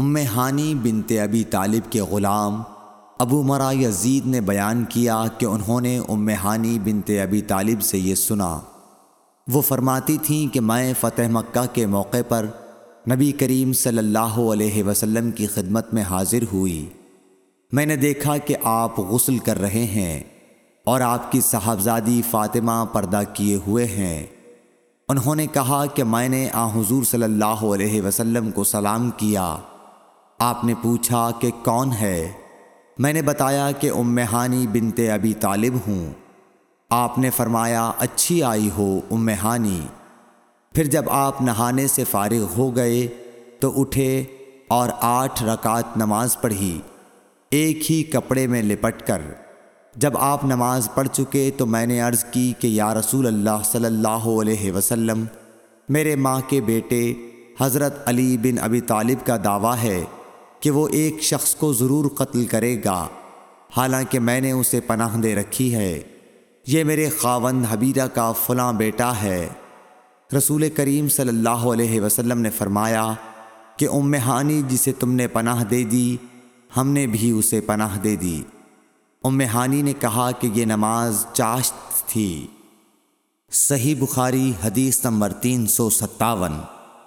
ام ہانی بنت ابی طالب کے غلام ابو مرا یزید نے بیان کیا کہ انہوں نے ام ہانی بنت ابی طالب سے یہ سنا۔ وہ فرماتی تھیں کہ میں فتح مکہ کے موقع پر نبی کریم صلی اللہ علیہ وسلم کی خدمت میں حاضر ہوئی۔ میں نے دیکھا کہ آپ غسل کر رہے ہیں اور آپ کی صاحبزادی فاطمہ پردہ کیے ہوئے ہیں۔ انہوں نے کہا کہ میں نے آ حضور صلی اللہ علیہ وسلم کو سلام کیا۔ آپ نے پوچھا کہ کون ہے؟ میں نے بتایا کہ امہانی بنت ابی طالب ہوں۔ آپ نے فرمایا، اچھی آئی ہو امہانی پھر جب آپ نہانے سے فارغ ہو گئے تو اٹھے اور آٹھ رکعت نماز پڑھی، ایک ہی کپڑے میں لپٹ کر۔ جب آپ نماز پڑھ چکے تو میں نے عرض کی کہ یا رسول اللہ صلی اللہ علیہ وسلم، میرے ماں کے بیٹے، حضرت علی بن ابی طالب کا دعویٰ ہے۔ کہ وہ ایک شخص کو ضرور قتل کرے گا۔ حالانکہ میں نے اسے پناہ دے رکھی ہے۔ یہ میرے خاون حبیرہ کا فلاں بیٹا ہے۔ رسول کریم صلی اللہ علیہ وسلم نے فرمایا کہ امہانی جسے تم نے پناہ دے دی، ہم نے بھی اسے پناہ دے دی۔ امہانی نے کہا کہ یہ نماز چاشت تھی۔ صحیح بخاری حدیث نمبر تین سو ستاون۔